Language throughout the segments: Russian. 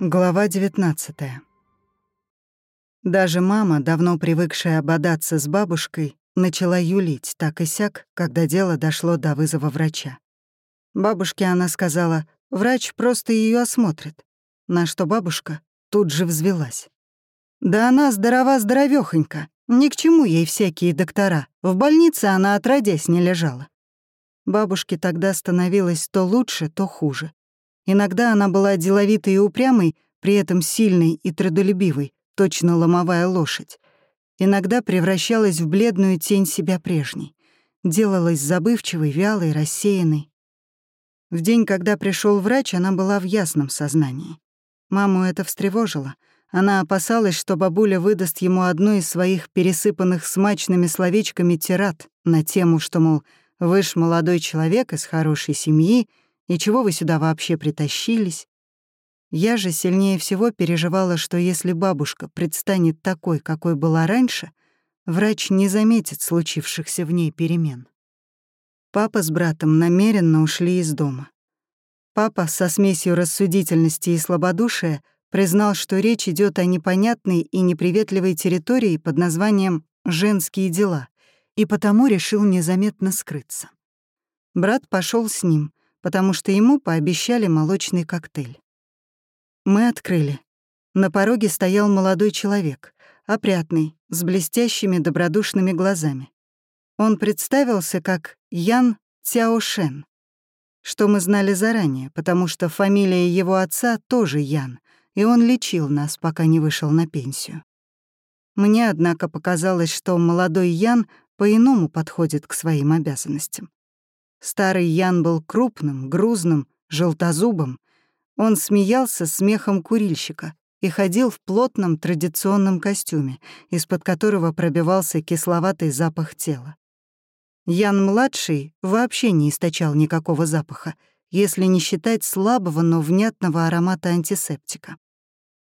Глава 19 Даже мама, давно привыкшая ободаться с бабушкой, начала юлить так и сяк, когда дело дошло до вызова врача. Бабушке она сказала, врач просто ее осмотрит, на что бабушка тут же взвелась. «Да она здорова-здоровёхонька, ни к чему ей всякие доктора, в больнице она отродясь не лежала». Бабушке тогда становилось то лучше, то хуже. Иногда она была деловитой и упрямой, при этом сильной и трудолюбивой, точно ломовая лошадь. Иногда превращалась в бледную тень себя прежней. Делалась забывчивой, вялой, рассеянной. В день, когда пришел врач, она была в ясном сознании. Маму это встревожило. Она опасалась, что бабуля выдаст ему одну из своих пересыпанных смачными словечками тират на тему, что, мол, вы ж молодой человек из хорошей семьи, и чего вы сюда вообще притащились? Я же сильнее всего переживала, что если бабушка предстанет такой, какой была раньше, врач не заметит случившихся в ней перемен. Папа с братом намеренно ушли из дома. Папа со смесью рассудительности и слабодушия признал, что речь идет о непонятной и неприветливой территории под названием «женские дела», и потому решил незаметно скрыться. Брат пошел с ним, потому что ему пообещали молочный коктейль. Мы открыли. На пороге стоял молодой человек, опрятный, с блестящими добродушными глазами. Он представился как Ян Цяошен, что мы знали заранее, потому что фамилия его отца тоже Ян, и он лечил нас, пока не вышел на пенсию. Мне, однако, показалось, что молодой Ян по-иному подходит к своим обязанностям. Старый Ян был крупным, грузным, желтозубым. Он смеялся смехом курильщика и ходил в плотном традиционном костюме, из-под которого пробивался кисловатый запах тела. Ян-младший вообще не источал никакого запаха, если не считать слабого, но внятного аромата антисептика.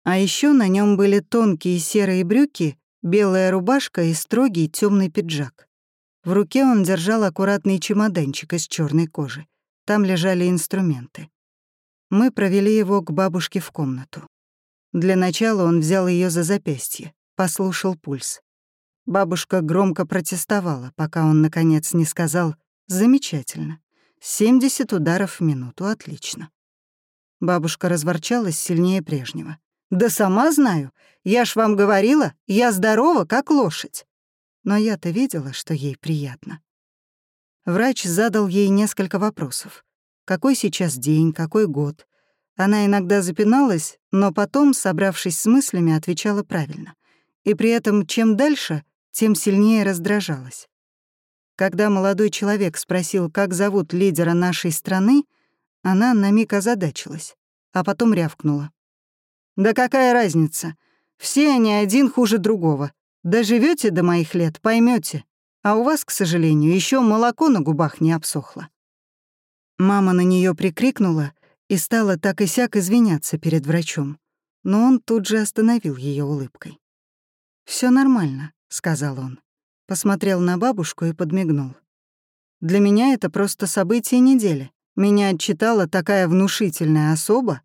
А еще на нем были тонкие серые брюки, белая рубашка и строгий темный пиджак. В руке он держал аккуратный чемоданчик из черной кожи. Там лежали инструменты. Мы провели его к бабушке в комнату. Для начала он взял ее за запястье, послушал пульс. Бабушка громко протестовала, пока он, наконец, не сказал «Замечательно. 70 ударов в минуту, отлично». Бабушка разворчалась сильнее прежнего. «Да сама знаю. Я ж вам говорила, я здорова, как лошадь но я-то видела, что ей приятно. Врач задал ей несколько вопросов. Какой сейчас день, какой год? Она иногда запиналась, но потом, собравшись с мыслями, отвечала правильно. И при этом чем дальше, тем сильнее раздражалась. Когда молодой человек спросил, как зовут лидера нашей страны, она на миг озадачилась, а потом рявкнула. «Да какая разница? Все они один хуже другого. Доживете до моих лет, поймете. А у вас, к сожалению, еще молоко на губах не обсохло. Мама на нее прикрикнула и стала так и сяк извиняться перед врачом, но он тут же остановил ее улыбкой. Все нормально», — сказал он. Посмотрел на бабушку и подмигнул. «Для меня это просто событие недели. Меня отчитала такая внушительная особа».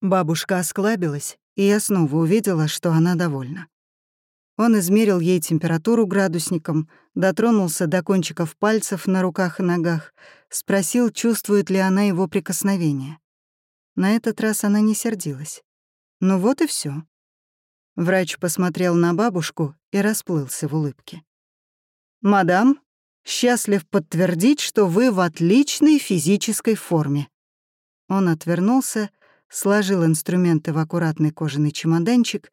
Бабушка осклабилась, и я снова увидела, что она довольна. Он измерил ей температуру градусником, дотронулся до кончиков пальцев на руках и ногах, спросил, чувствует ли она его прикосновение. На этот раз она не сердилась. Ну вот и все. Врач посмотрел на бабушку и расплылся в улыбке. «Мадам, счастлив подтвердить, что вы в отличной физической форме». Он отвернулся, сложил инструменты в аккуратный кожаный чемоданчик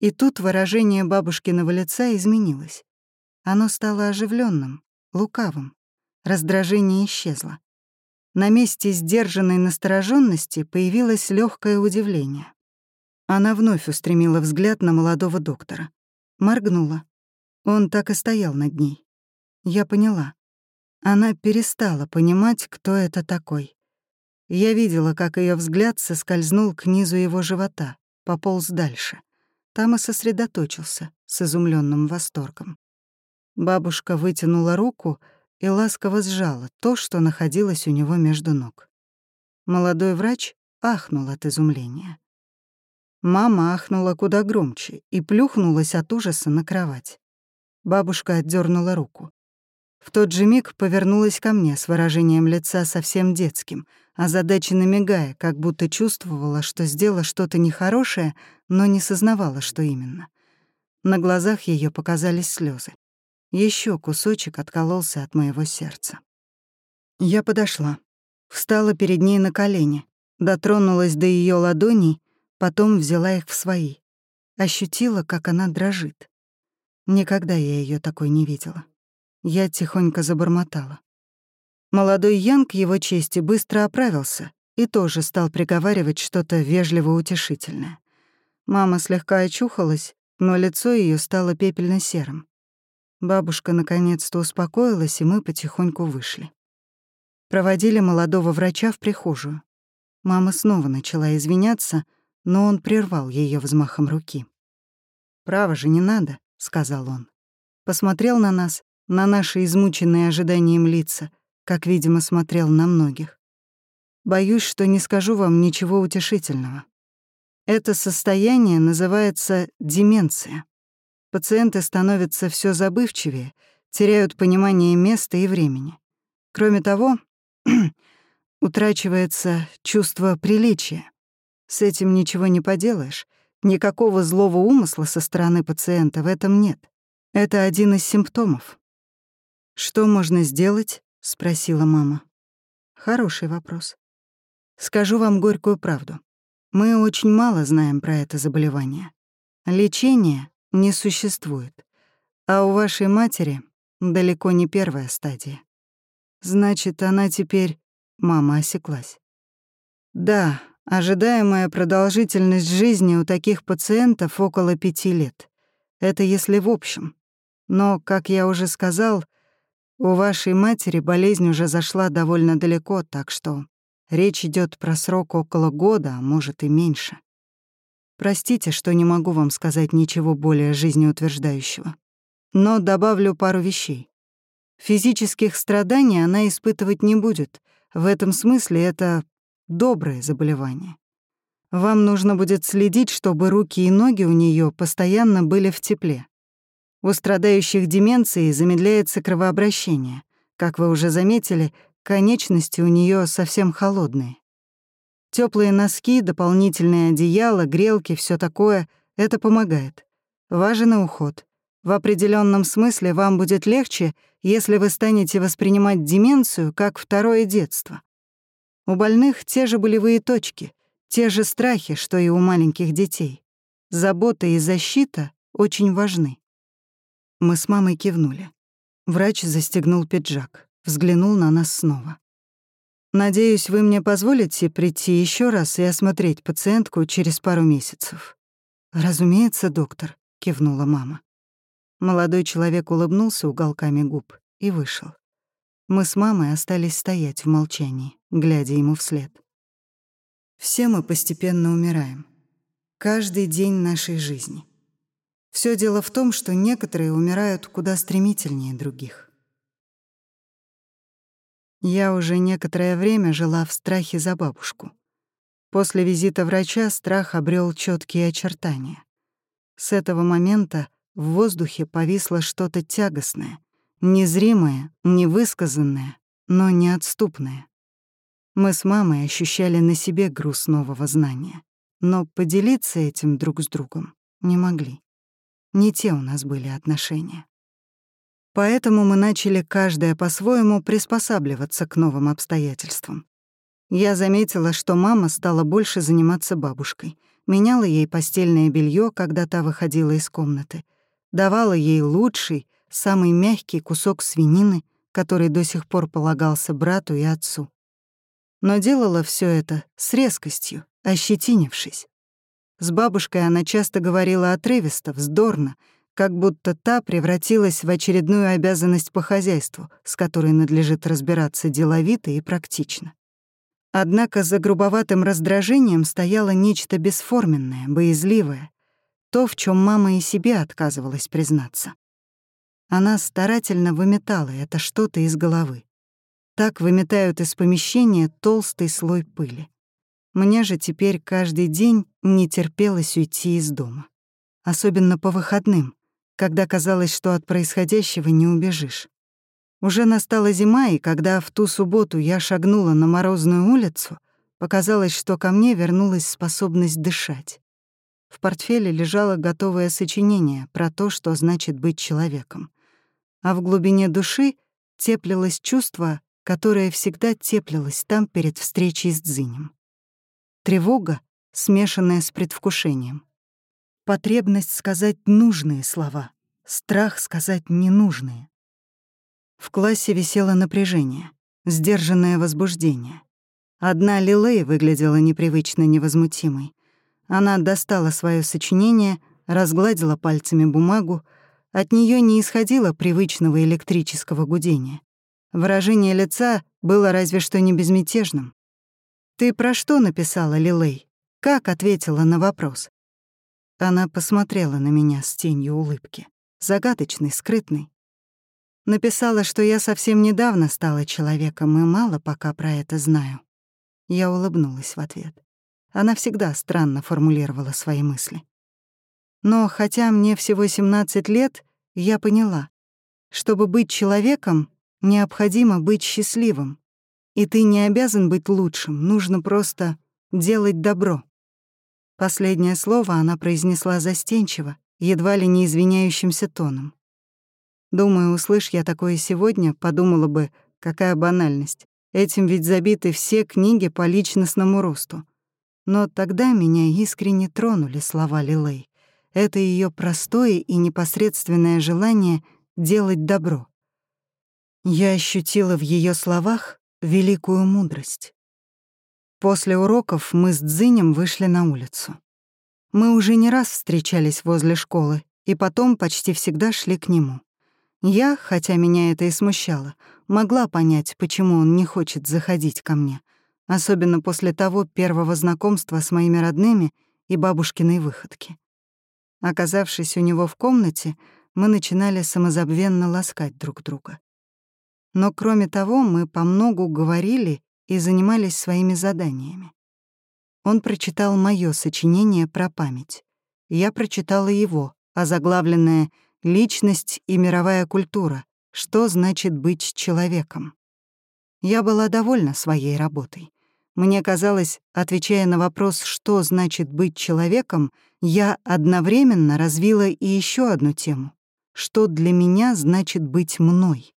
и тут выражение бабушкиного лица изменилось. Оно стало оживленным, лукавым. Раздражение исчезло. На месте сдержанной настороженности появилось легкое удивление. Она вновь устремила взгляд на молодого доктора. Моргнула. Он так и стоял над ней. Я поняла. Она перестала понимать, кто это такой. Я видела, как ее взгляд соскользнул к низу его живота, пополз дальше — там и сосредоточился с изумленным восторгом. Бабушка вытянула руку и ласково сжала то, что находилось у него между ног. Молодой врач ахнул от изумления. Мама ахнула куда громче и плюхнулась от ужаса на кровать. Бабушка отдернула руку. В тот же миг повернулась ко мне с выражением лица совсем детским, озадаченно мигая, как будто чувствовала, что сделала что-то нехорошее, но не сознавала, что именно. На глазах ее показались слезы. Еще кусочек откололся от моего сердца. Я подошла, встала перед ней на колени, дотронулась до ее ладоней, потом взяла их в свои. Ощутила, как она дрожит. Никогда я ее такой не видела. Я тихонько забормотала. Молодой Янг его чести быстро оправился и тоже стал приговаривать что-то вежливо-утешительное. Мама слегка очухалась, но лицо ее стало пепельно-серым. Бабушка наконец-то успокоилась, и мы потихоньку вышли. Проводили молодого врача в прихожую. Мама снова начала извиняться, но он прервал ее взмахом руки. «Право же, не надо», — сказал он. Посмотрел на нас на наши измученные ожиданием лица, как, видимо, смотрел на многих. Боюсь, что не скажу вам ничего утешительного. Это состояние называется деменция. Пациенты становятся все забывчивее, теряют понимание места и времени. Кроме того, утрачивается чувство приличия. С этим ничего не поделаешь. Никакого злого умысла со стороны пациента в этом нет. Это один из симптомов. «Что можно сделать?» — спросила мама. Хороший вопрос. Скажу вам горькую правду. Мы очень мало знаем про это заболевание. Лечения не существует. А у вашей матери далеко не первая стадия. Значит, она теперь... Мама осеклась. Да, ожидаемая продолжительность жизни у таких пациентов около пяти лет. Это если в общем. Но, как я уже сказал, у вашей матери болезнь уже зашла довольно далеко, так что речь идет про срок около года, а может и меньше. Простите, что не могу вам сказать ничего более жизнеутверждающего. Но добавлю пару вещей. Физических страданий она испытывать не будет. В этом смысле это доброе заболевание. Вам нужно будет следить, чтобы руки и ноги у нее постоянно были в тепле. У страдающих деменцией замедляется кровообращение. Как вы уже заметили, конечности у нее совсем холодные. Теплые носки, дополнительные одеяла, грелки, все такое — это помогает. Важен уход. В определенном смысле вам будет легче, если вы станете воспринимать деменцию как второе детство. У больных те же болевые точки, те же страхи, что и у маленьких детей. Забота и защита очень важны. Мы с мамой кивнули. Врач застегнул пиджак, взглянул на нас снова. «Надеюсь, вы мне позволите прийти еще раз и осмотреть пациентку через пару месяцев?» «Разумеется, доктор», — кивнула мама. Молодой человек улыбнулся уголками губ и вышел. Мы с мамой остались стоять в молчании, глядя ему вслед. Все мы постепенно умираем. Каждый день нашей жизни — все дело в том, что некоторые умирают куда стремительнее других. Я уже некоторое время жила в страхе за бабушку. После визита врача страх обрел четкие очертания. С этого момента в воздухе повисло что-то тягостное, незримое, невысказанное, но неотступное. Мы с мамой ощущали на себе груз нового знания, но поделиться этим друг с другом не могли. Не те у нас были отношения. Поэтому мы начали каждая по-своему приспосабливаться к новым обстоятельствам. Я заметила, что мама стала больше заниматься бабушкой, меняла ей постельное белье, когда та выходила из комнаты, давала ей лучший, самый мягкий кусок свинины, который до сих пор полагался брату и отцу. Но делала все это с резкостью, ощетинившись. С бабушкой она часто говорила отрывисто, вздорно, как будто та превратилась в очередную обязанность по хозяйству, с которой надлежит разбираться деловито и практично. Однако за грубоватым раздражением стояло нечто бесформенное, боязливое. то, в чем мама и себе отказывалась признаться. Она старательно выметала это что-то из головы. Так выметают из помещения толстый слой пыли. Мне же теперь каждый день не терпелось уйти из дома. Особенно по выходным, когда казалось, что от происходящего не убежишь. Уже настала зима, и когда в ту субботу я шагнула на морозную улицу, показалось, что ко мне вернулась способность дышать. В портфеле лежало готовое сочинение про то, что значит быть человеком. А в глубине души теплилось чувство, которое всегда теплилось там перед встречей с Дзинем. Тревога, смешанная с предвкушением. Потребность сказать нужные слова, страх сказать ненужные. В классе висело напряжение, сдержанное возбуждение. Одна Лилей выглядела непривычно невозмутимой. Она достала свое сочинение, разгладила пальцами бумагу, от нее не исходило привычного электрического гудения. Выражение лица было разве что не безмятежным. «Ты про что написала, Лилей? Как ответила на вопрос?» Она посмотрела на меня с тенью улыбки. Загадочный, скрытный. Написала, что я совсем недавно стала человеком и мало пока про это знаю. Я улыбнулась в ответ. Она всегда странно формулировала свои мысли. Но хотя мне всего 17 лет, я поняла, чтобы быть человеком, Необходимо быть счастливым. И ты не обязан быть лучшим, нужно просто делать добро. Последнее слово она произнесла застенчиво, едва ли не извиняющимся тоном. Думаю, услышь я такое сегодня, подумала бы, какая банальность. Этим ведь забиты все книги по личностному росту. Но тогда меня искренне тронули слова Лилей. Это ее простое и непосредственное желание делать добро. Я ощутила в ее словах великую мудрость. После уроков мы с Дзинем вышли на улицу. Мы уже не раз встречались возле школы, и потом почти всегда шли к нему. Я, хотя меня это и смущало, могла понять, почему он не хочет заходить ко мне, особенно после того первого знакомства с моими родными и бабушкиной выходки. Оказавшись у него в комнате, мы начинали самозабвенно ласкать друг друга. Но кроме того, мы по многу говорили и занимались своими заданиями. Он прочитал моё сочинение про память. Я прочитала его, озаглавленное «Личность и мировая культура. Что значит быть человеком?». Я была довольна своей работой. Мне казалось, отвечая на вопрос, что значит быть человеком, я одновременно развила и еще одну тему. Что для меня значит быть мной?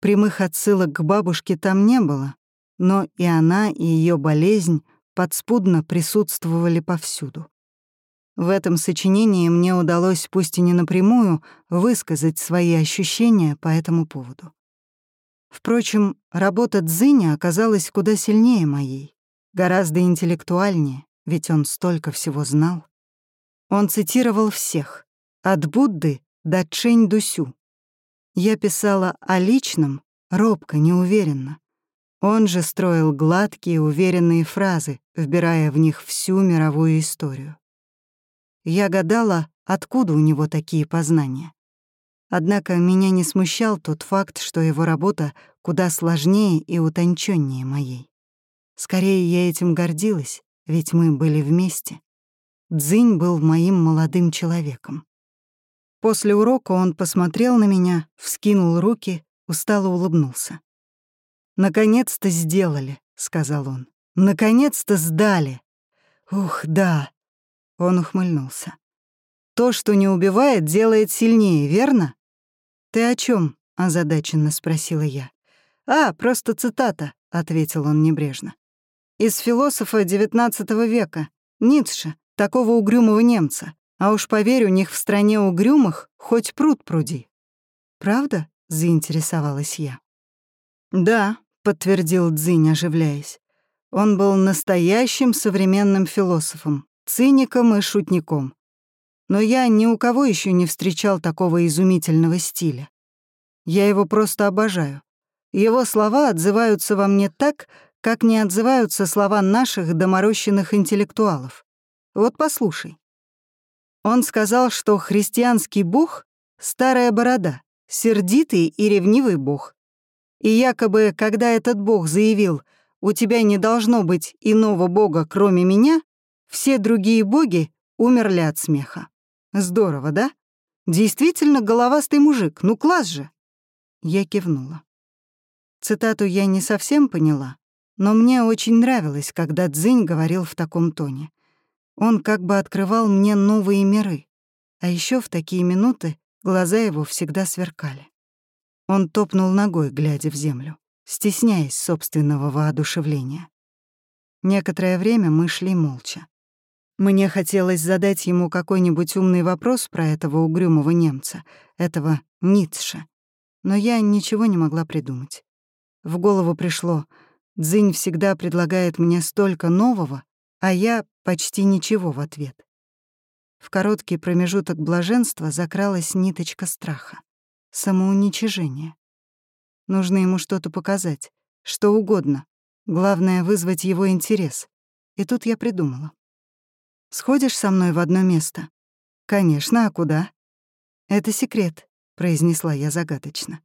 Прямых отсылок к бабушке там не было, но и она, и ее болезнь подспудно присутствовали повсюду. В этом сочинении мне удалось, пусть и не напрямую, высказать свои ощущения по этому поводу. Впрочем, работа Дзиня оказалась куда сильнее моей, гораздо интеллектуальнее, ведь он столько всего знал. Он цитировал всех, от Будды до Чэнь Дусю, я писала о личном, робко, неуверенно. Он же строил гладкие, уверенные фразы, вбирая в них всю мировую историю. Я гадала, откуда у него такие познания. Однако меня не смущал тот факт, что его работа куда сложнее и утонченнее моей. Скорее, я этим гордилась, ведь мы были вместе. Дзинь был моим молодым человеком. После урока он посмотрел на меня, вскинул руки, устало улыбнулся. «Наконец-то сделали», — сказал он. «Наконец-то сдали». «Ух, да». Он ухмыльнулся. «То, что не убивает, делает сильнее, верно?» «Ты о чем? озадаченно спросила я. «А, просто цитата», — ответил он небрежно. «Из философа XIX века, Ницше, такого угрюмого немца. А уж поверь, у них в стране угрюмых хоть пруд пруди. «Правда?» — заинтересовалась я. «Да», — подтвердил Дзинь, оживляясь. Он был настоящим современным философом, циником и шутником. Но я ни у кого еще не встречал такого изумительного стиля. Я его просто обожаю. Его слова отзываются во мне так, как не отзываются слова наших доморощенных интеллектуалов. Вот послушай. Он сказал, что христианский бог — старая борода, сердитый и ревнивый бог. И якобы, когда этот бог заявил «У тебя не должно быть иного бога, кроме меня», все другие боги умерли от смеха. Здорово, да? Действительно головастый мужик, ну класс же. Я кивнула. Цитату я не совсем поняла, но мне очень нравилось, когда Цзинь говорил в таком тоне. Он как бы открывал мне новые миры. А еще в такие минуты глаза его всегда сверкали. Он топнул ногой, глядя в землю, стесняясь собственного воодушевления. Некоторое время мы шли молча. Мне хотелось задать ему какой-нибудь умный вопрос про этого угрюмого немца, этого Ницше, но я ничего не могла придумать. В голову пришло, Дзинь всегда предлагает мне столько нового, а я почти ничего в ответ. В короткий промежуток блаженства закралась ниточка страха самоуничижение. Нужно ему что-то показать, что угодно. Главное — вызвать его интерес. И тут я придумала. «Сходишь со мной в одно место?» «Конечно, а куда?» «Это секрет», — произнесла я загадочно.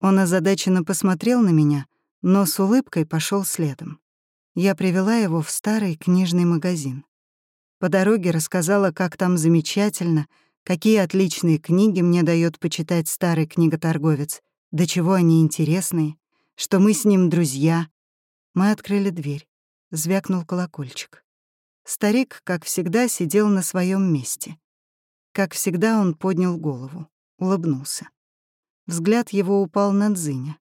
Он озадаченно посмотрел на меня, но с улыбкой пошел следом. Я привела его в старый книжный магазин. По дороге рассказала, как там замечательно — Какие отличные книги мне дает почитать старый книготорговец, до чего они интересные, что мы с ним друзья. Мы открыли дверь. Звякнул колокольчик. Старик, как всегда, сидел на своем месте. Как всегда, он поднял голову, улыбнулся. Взгляд его упал на Дзиня.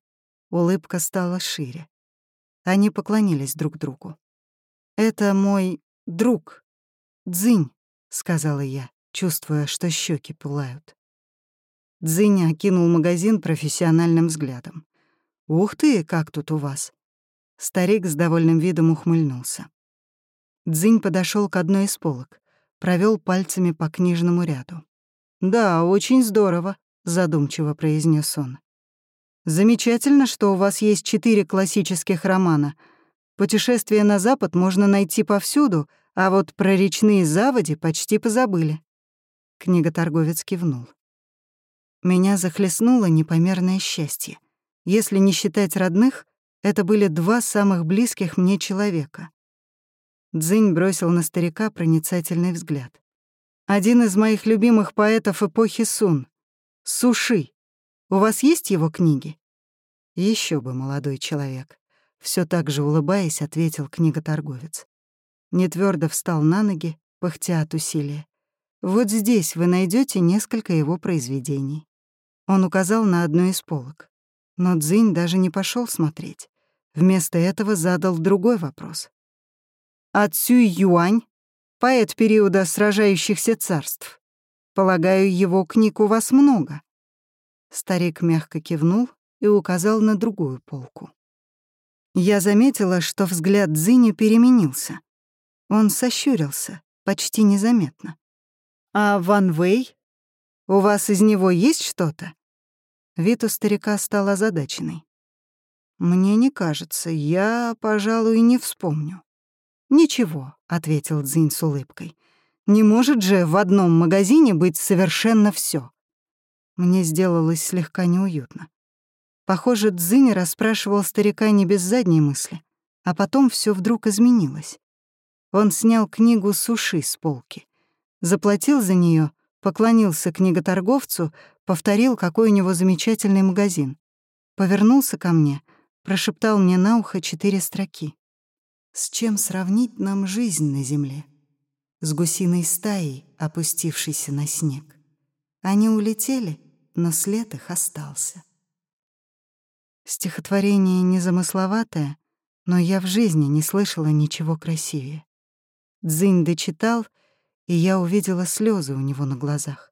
Улыбка стала шире. Они поклонились друг другу. «Это мой друг, Дзинь», — сказала я чувствуя, что щеки пылают. Дзыня окинул магазин профессиональным взглядом. «Ух ты, как тут у вас!» Старик с довольным видом ухмыльнулся. Дзынь подошел к одной из полок, провел пальцами по книжному ряду. «Да, очень здорово», — задумчиво произнес он. «Замечательно, что у вас есть четыре классических романа. Путешествие на Запад можно найти повсюду, а вот про речные заводи почти позабыли. Книготорговец кивнул. Меня захлестнуло непомерное счастье. Если не считать родных, это были два самых близких мне человека. Дзинь бросил на старика проницательный взгляд. Один из моих любимых поэтов эпохи Сун — Суши. У вас есть его книги? Еще бы, молодой человек. Все так же улыбаясь, ответил книготорговец. Нетвёрдо встал на ноги, пыхтя от усилия. Вот здесь вы найдете несколько его произведений. Он указал на одну из полок. Но Цзинь даже не пошел смотреть. Вместо этого задал другой вопрос. А Юань, поэт периода сражающихся царств. Полагаю, его книг у вас много. Старик мягко кивнул и указал на другую полку. Я заметила, что взгляд Цзиня переменился. Он сощурился, почти незаметно. «А Ван Вэй? У вас из него есть что-то?» Вид у старика стал озадаченный. «Мне не кажется, я, пожалуй, не вспомню». «Ничего», — ответил Цзинь с улыбкой. «Не может же в одном магазине быть совершенно все. Мне сделалось слегка неуютно. Похоже, Цзинь расспрашивал старика не без задней мысли, а потом все вдруг изменилось. Он снял книгу «Суши» с полки заплатил за нее, поклонился книготорговцу, повторил, какой у него замечательный магазин. Повернулся ко мне, прошептал мне на ухо четыре строки. «С чем сравнить нам жизнь на земле? С гусиной стаей, опустившейся на снег. Они улетели, но след их остался». Стихотворение незамысловатое, но я в жизни не слышала ничего красивее. Дзынь дочитал — и я увидела слезы у него на глазах.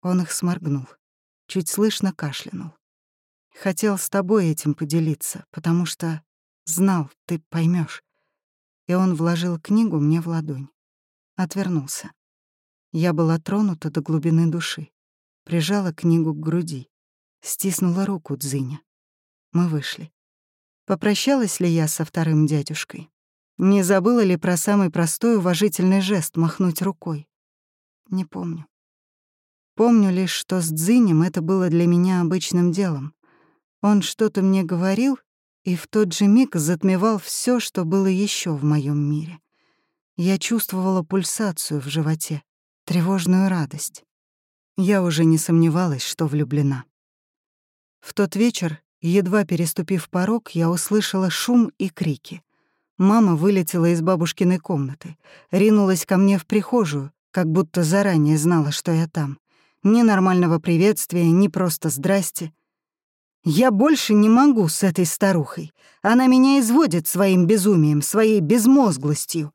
Он их сморгнул, чуть слышно кашлянул. Хотел с тобой этим поделиться, потому что знал, ты поймешь. И он вложил книгу мне в ладонь. Отвернулся. Я была тронута до глубины души. Прижала книгу к груди. Стиснула руку Дзыня. Мы вышли. Попрощалась ли я со вторым дядюшкой? Не забыла ли про самый простой уважительный жест махнуть рукой? Не помню. Помню лишь, что с Дзинем это было для меня обычным делом. Он что-то мне говорил, и в тот же миг затмевал все, что было еще в моем мире. Я чувствовала пульсацию в животе, тревожную радость. Я уже не сомневалась, что влюблена. В тот вечер, едва переступив порог, я услышала шум и крики. Мама вылетела из бабушкиной комнаты, ринулась ко мне в прихожую, как будто заранее знала, что я там. Ни нормального приветствия, ни просто «здрасте». Я больше не могу с этой старухой. Она меня изводит своим безумием, своей безмозглостью.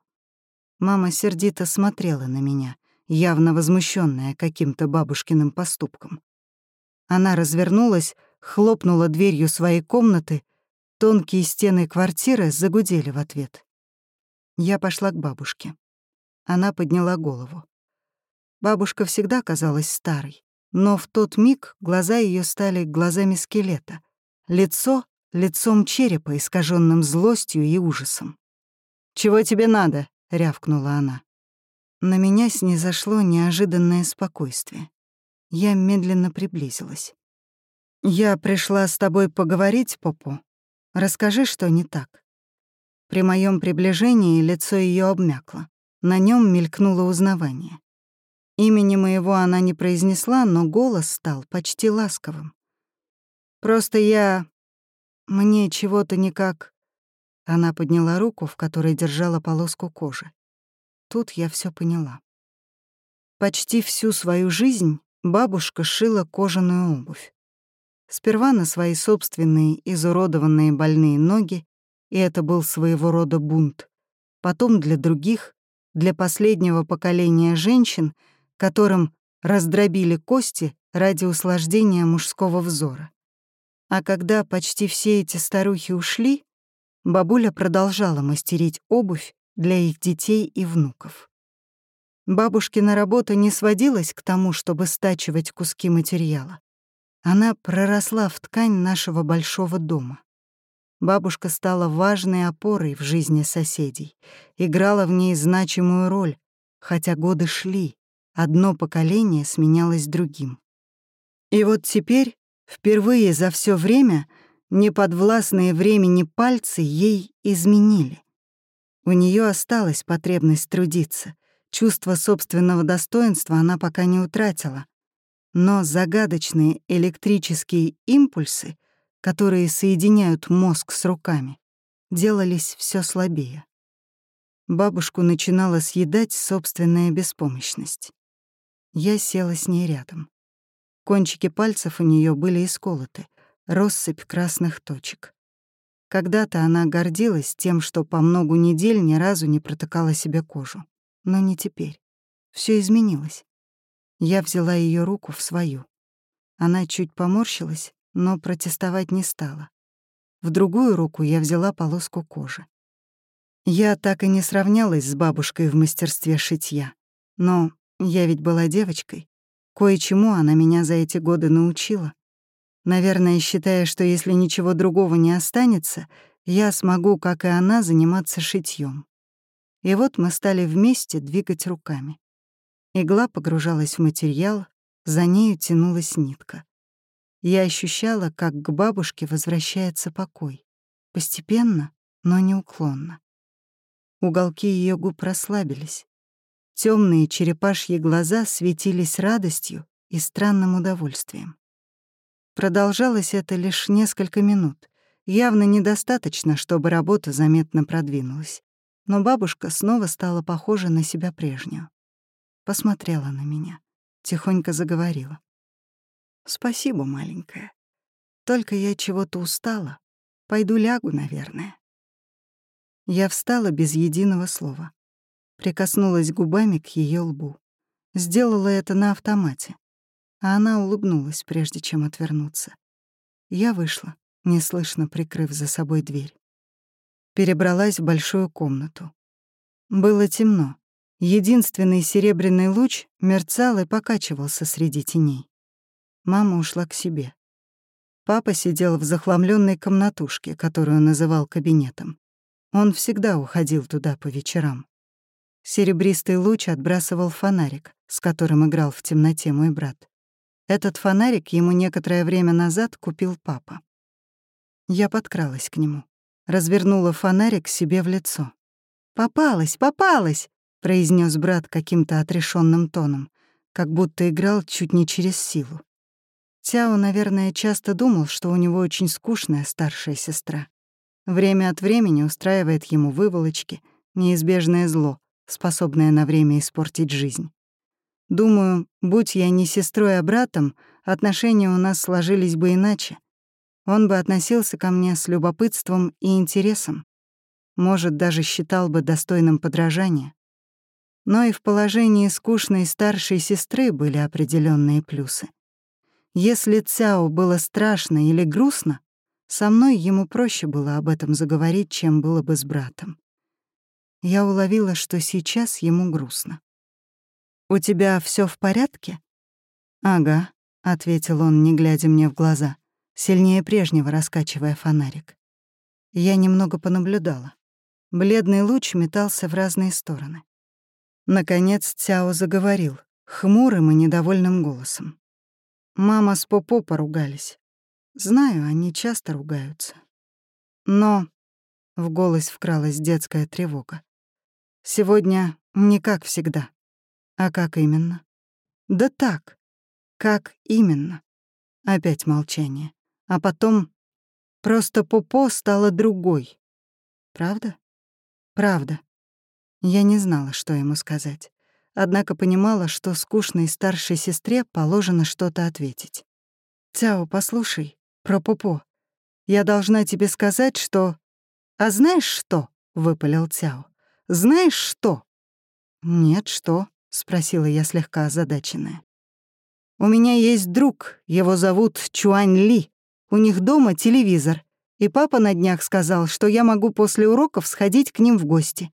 Мама сердито смотрела на меня, явно возмущенная каким-то бабушкиным поступком. Она развернулась, хлопнула дверью своей комнаты, тонкие стены квартиры загудели в ответ. Я пошла к бабушке. Она подняла голову. Бабушка всегда казалась старой, но в тот миг глаза ее стали глазами скелета, лицо — лицом черепа, искаженным злостью и ужасом. «Чего тебе надо?» — рявкнула она. На меня снизошло неожиданное спокойствие. Я медленно приблизилась. «Я пришла с тобой поговорить, Попо. Расскажи, что не так». При моем приближении лицо ее обмякло. На нем мелькнуло узнавание. Имени моего она не произнесла, но голос стал почти ласковым. «Просто я... Мне чего-то никак...» Она подняла руку, в которой держала полоску кожи. Тут я все поняла. Почти всю свою жизнь бабушка шила кожаную обувь. Сперва на свои собственные изуродованные больные ноги, и это был своего рода бунт. Потом для других, для последнего поколения женщин — которым раздробили кости ради услаждения мужского взора. А когда почти все эти старухи ушли, бабуля продолжала мастерить обувь для их детей и внуков. Бабушкина работа не сводилась к тому, чтобы стачивать куски материала. Она проросла в ткань нашего большого дома. Бабушка стала важной опорой в жизни соседей, играла в ней значимую роль, хотя годы шли, Одно поколение сменялось другим. И вот теперь, впервые за все время, неподвластные времени пальцы ей изменили. У нее осталась потребность трудиться, чувство собственного достоинства она пока не утратила. Но загадочные электрические импульсы, которые соединяют мозг с руками, делались все слабее. Бабушку начинала съедать собственная беспомощность. Я села с ней рядом. Кончики пальцев у нее были исколоты, россыпь красных точек. Когда-то она гордилась тем, что по многу недель ни разу не протыкала себе кожу. Но не теперь. Все изменилось. Я взяла ее руку в свою. Она чуть поморщилась, но протестовать не стала. В другую руку я взяла полоску кожи. Я так и не сравнялась с бабушкой в мастерстве шитья, но я ведь была девочкой. Кое-чему она меня за эти годы научила. Наверное, считая, что если ничего другого не останется, я смогу, как и она, заниматься шитьем. И вот мы стали вместе двигать руками. Игла погружалась в материал, за нею тянулась нитка. Я ощущала, как к бабушке возвращается покой. Постепенно, но неуклонно. Уголки ее губ расслабились. Темные черепашьи глаза светились радостью и странным удовольствием. Продолжалось это лишь несколько минут. Явно недостаточно, чтобы работа заметно продвинулась. Но бабушка снова стала похожа на себя прежнюю. Посмотрела на меня, тихонько заговорила. «Спасибо, маленькая. Только я чего-то устала. Пойду лягу, наверное». Я встала без единого слова прикоснулась губами к ее лбу. Сделала это на автомате. А она улыбнулась, прежде чем отвернуться. Я вышла, неслышно прикрыв за собой дверь. Перебралась в большую комнату. Было темно. Единственный серебряный луч мерцал и покачивался среди теней. Мама ушла к себе. Папа сидел в захламленной комнатушке, которую называл кабинетом. Он всегда уходил туда по вечерам. Серебристый луч отбрасывал фонарик, с которым играл в темноте мой брат. Этот фонарик ему некоторое время назад купил папа. Я подкралась к нему, развернула фонарик себе в лицо. «Попалась, попалась!» — произнес брат каким-то отрешенным тоном, как будто играл чуть не через силу. Тяо, наверное, часто думал, что у него очень скучная старшая сестра. Время от времени устраивает ему выволочки, неизбежное зло, способное на время испортить жизнь. Думаю, будь я не сестрой, а братом, отношения у нас сложились бы иначе. Он бы относился ко мне с любопытством и интересом. Может, даже считал бы достойным подражания. Но и в положении скучной старшей сестры были определенные плюсы. Если Цяо было страшно или грустно, со мной ему проще было об этом заговорить, чем было бы с братом. Я уловила, что сейчас ему грустно. «У тебя все в порядке?» «Ага», — ответил он, не глядя мне в глаза, сильнее прежнего раскачивая фонарик. Я немного понаблюдала. Бледный луч метался в разные стороны. Наконец Цяо заговорил, хмурым и недовольным голосом. Мама с Попо поругались. Знаю, они часто ругаются. Но... В голос вкралась детская тревога. Сегодня не как всегда. А как именно? Да так. Как именно? Опять молчание. А потом просто Попо стала другой. Правда? Правда. Я не знала, что ему сказать. Однако понимала, что скучной старшей сестре положено что-то ответить. «Цяо, послушай, про Попо. Я должна тебе сказать, что...» «А знаешь что?» — выпалил Цяо. «Знаешь что?» «Нет, что?» — спросила я слегка озадаченная. «У меня есть друг, его зовут Чуань Ли. У них дома телевизор, и папа на днях сказал, что я могу после уроков сходить к ним в гости.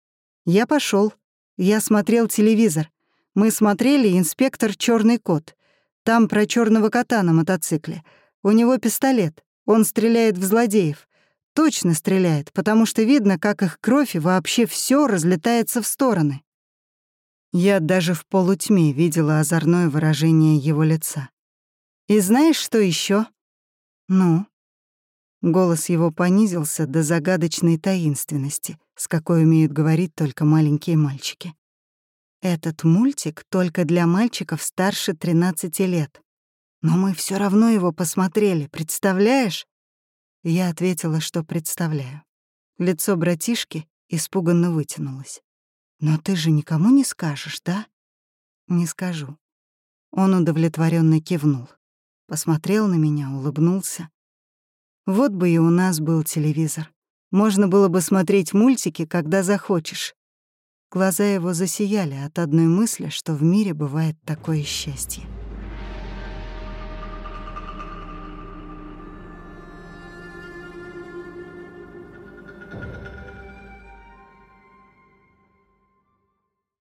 Я пошел. Я смотрел телевизор. Мы смотрели «Инспектор Черный кот». Там про черного кота на мотоцикле. У него пистолет. Он стреляет в злодеев. Точно стреляет, потому что видно, как их кровь и вообще все разлетается в стороны. Я даже в полутьме видела озорное выражение его лица. «И знаешь, что еще? «Ну?» Голос его понизился до загадочной таинственности, с какой умеют говорить только маленькие мальчики. «Этот мультик только для мальчиков старше 13 лет. Но мы все равно его посмотрели, представляешь?» Я ответила, что представляю. Лицо братишки испуганно вытянулось. «Но ты же никому не скажешь, да?» «Не скажу». Он удовлетворенно кивнул. Посмотрел на меня, улыбнулся. Вот бы и у нас был телевизор. Можно было бы смотреть мультики, когда захочешь. Глаза его засияли от одной мысли, что в мире бывает такое счастье.